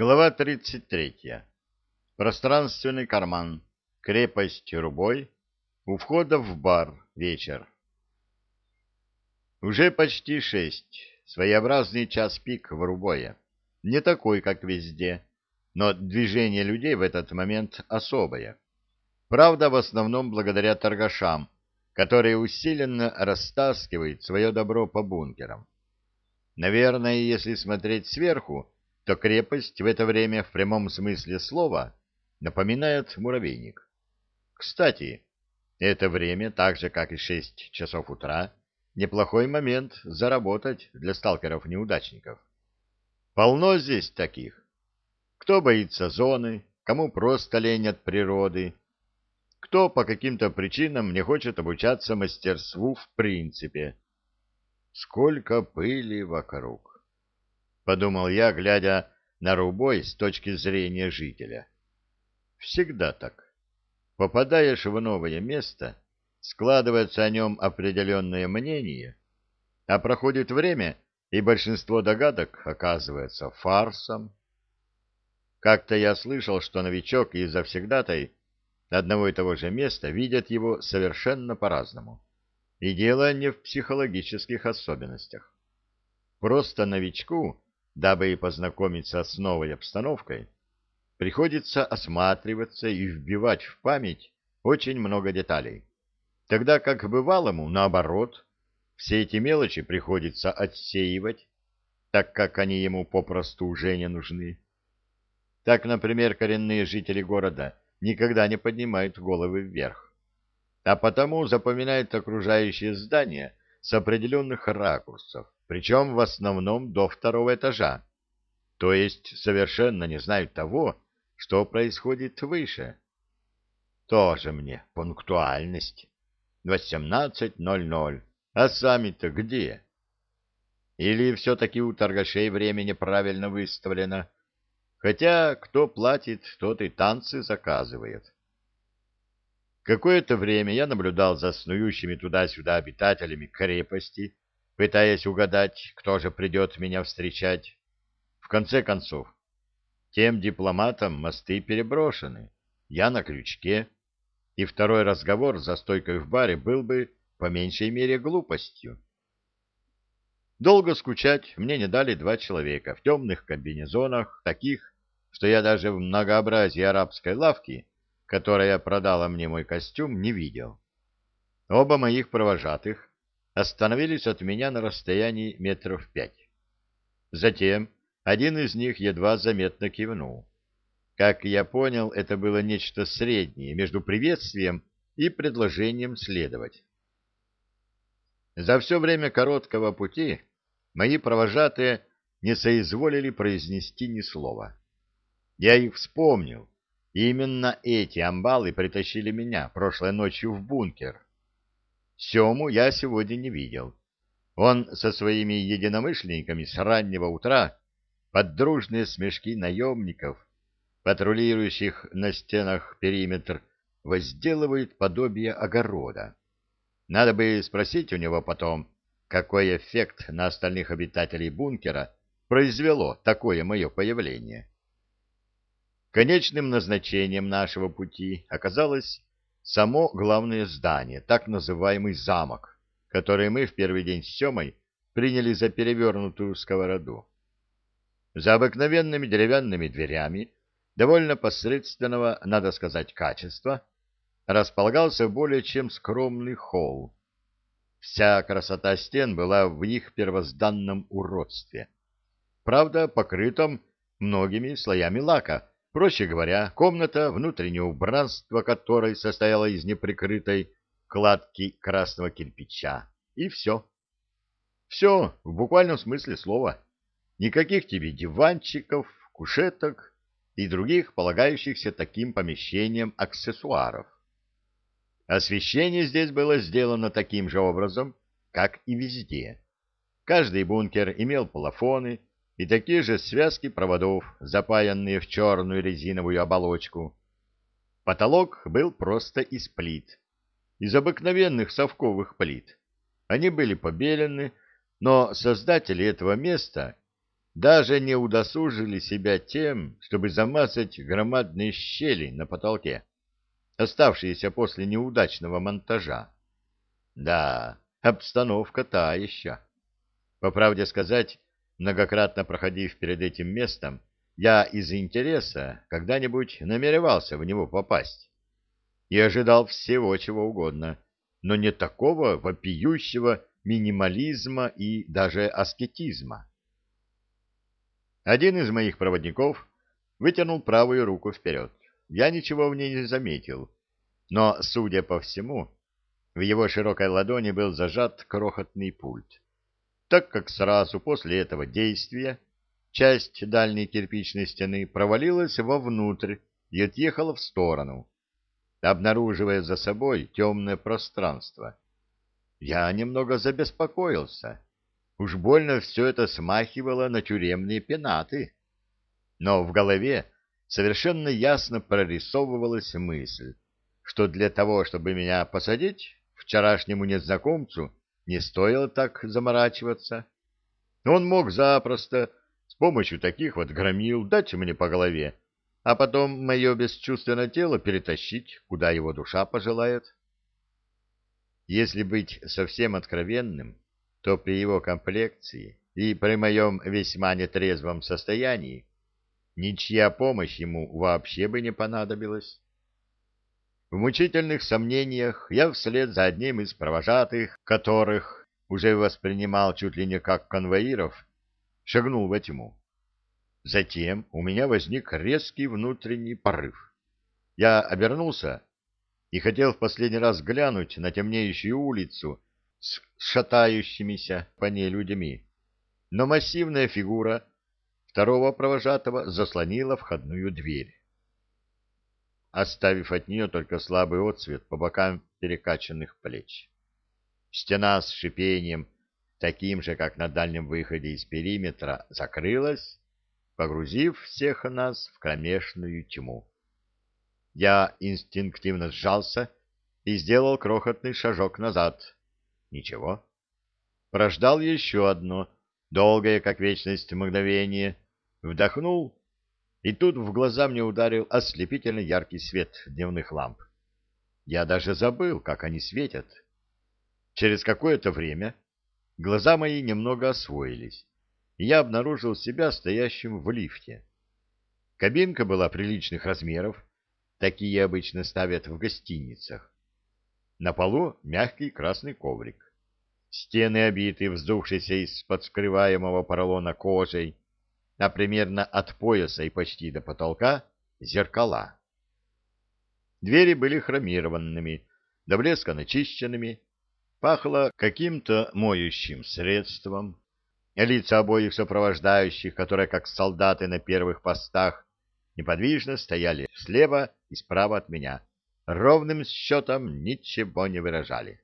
Глава 33. Пространственный карман. Крепость Рубой. У входа в бар. Вечер. Уже почти шесть. Своеобразный час пик в Рубое. Не такой, как везде, но движение людей в этот момент особое. Правда, в основном благодаря торгашам, которые усиленно растаскивают свое добро по бункерам. Наверное, если смотреть сверху, то крепость в это время в прямом смысле слова напоминает муравейник. Кстати, это время, так же как и шесть часов утра, неплохой момент заработать для сталкеров-неудачников. Полно здесь таких. Кто боится зоны, кому просто лень от природы, кто по каким-то причинам не хочет обучаться мастерству в принципе. Сколько пыли вокруг подумал я, глядя на рубой с точки зрения жителя. Всегда так. Попадаешь в новое место, складывается о нем определенное мнение, а проходит время, и большинство догадок оказывается фарсом. Как-то я слышал, что новичок и завсегдатай одного и того же места видят его совершенно по-разному. И дело не в психологических особенностях. Просто новичку дабы познакомиться с новой обстановкой, приходится осматриваться и вбивать в память очень много деталей. Тогда как бывалому, наоборот, все эти мелочи приходится отсеивать, так как они ему попросту уже не нужны. Так, например, коренные жители города никогда не поднимают головы вверх, а потому запоминают окружающие здания с определенных ракурсов, причем в основном до второго этажа, то есть совершенно не знают того, что происходит выше. Тоже мне пунктуальность. 18.00. А сами-то где? Или все-таки у торгашей время неправильно выставлено? Хотя кто платит, тот и танцы заказывает. Какое-то время я наблюдал за снующими туда-сюда обитателями крепости, пытаясь угадать, кто же придет меня встречать. В конце концов, тем дипломатам мосты переброшены, я на крючке, и второй разговор за стойкой в баре был бы по меньшей мере глупостью. Долго скучать мне не дали два человека в темных комбинезонах, таких, что я даже в многообразии арабской лавки, которая продала мне мой костюм, не видел. Оба моих провожатых остановились от меня на расстоянии метров пять. Затем один из них едва заметно кивнул. Как я понял, это было нечто среднее между приветствием и предложением следовать. За все время короткого пути мои провожатые не соизволили произнести ни слова. Я их вспомнил. Именно эти амбалы притащили меня прошлой ночью в бункер. Сему я сегодня не видел. Он со своими единомышленниками с раннего утра под дружные смешки наемников, патрулирующих на стенах периметр, возделывает подобие огорода. Надо бы спросить у него потом, какой эффект на остальных обитателей бункера произвело такое мое появление. Конечным назначением нашего пути оказалось само главное здание, так называемый замок, который мы в первый день с Семой приняли за перевернутую сковороду. За обыкновенными деревянными дверями, довольно посредственного, надо сказать, качества, располагался более чем скромный холл. Вся красота стен была в их первозданном уродстве. Правда, покрытом многими слоями лака, Проще говоря, комната, внутреннее убранство которой состояло из неприкрытой кладки красного кирпича. И все. Все, в буквальном смысле слова. Никаких тебе диванчиков, кушеток и других полагающихся таким помещениям аксессуаров. Освещение здесь было сделано таким же образом, как и везде. Каждый бункер имел плафоны, и такие же связки проводов, запаянные в черную резиновую оболочку. Потолок был просто из плит, из обыкновенных совковых плит. Они были побелены, но создатели этого места даже не удосужили себя тем, чтобы замазать громадные щели на потолке, оставшиеся после неудачного монтажа. Да, обстановка та еще. По правде сказать, многократно проходив перед этим местом, я из интереса когда-нибудь намеревался в него попасть и ожидал всего, чего угодно, но не такого вопиющего минимализма и даже аскетизма. Один из моих проводников вытянул правую руку вперед. Я ничего в ней не заметил, но, судя по всему, в его широкой ладони был зажат крохотный пульт, так как сразу после этого действия часть дальней кирпичной стены провалилась вовнутрь и отъехала в сторону, обнаруживая за собой темное пространство. Я немного забеспокоился. Уж больно все это смахивало на тюремные пенаты. Но в голове совершенно ясно прорисовывалась мысль, что для того, чтобы меня посадить, вчерашнему незнакомцу не стоило так заморачиваться. Он мог запросто с помощью таких вот громил дать мне по голове, а потом мое бесчувственное тело перетащить, куда его душа пожелает. Если быть совсем откровенным, то при его комплекции и при моем весьма нетрезвом состоянии ничья помощь ему вообще бы не понадобилась. В мучительных сомнениях я вслед за одним из провожатых, которых уже воспринимал чуть ли не как конвоиров, шагнул во тьму. Затем у меня возник резкий внутренний порыв. Я обернулся и хотел в последний раз глянуть на темнеющую улицу, с шатающимися по ней людьми, но массивная фигура второго провожатого заслонила входную дверь, оставив от нее только слабый отсвет по бокам перекачанных плеч. Стена с шипением, таким же, как на дальнем выходе из периметра, закрылась, погрузив всех нас в кромешную тьму. Я инстинктивно сжался и сделал крохотный шажок назад, Ничего. Прождал еще одно, долгое, как вечность, мгновение. Вдохнул, и тут в глаза мне ударил ослепительно яркий свет дневных ламп. Я даже забыл, как они светят. Через какое-то время глаза мои немного освоились, и я обнаружил себя стоящим в лифте. Кабинка была приличных размеров, такие обычно ставят в гостиницах. На полу мягкий красный коврик. Стены обиты вздувшейся из-под скрываемого поролона кожей, а примерно от пояса и почти до потолка зеркала. Двери были хромированными, до блеска начищенными, пахло каким-то моющим средством. Лица обоих сопровождающих, которые, как солдаты на первых постах, неподвижно стояли слева и справа от меня, ровным счетом ничего не выражали.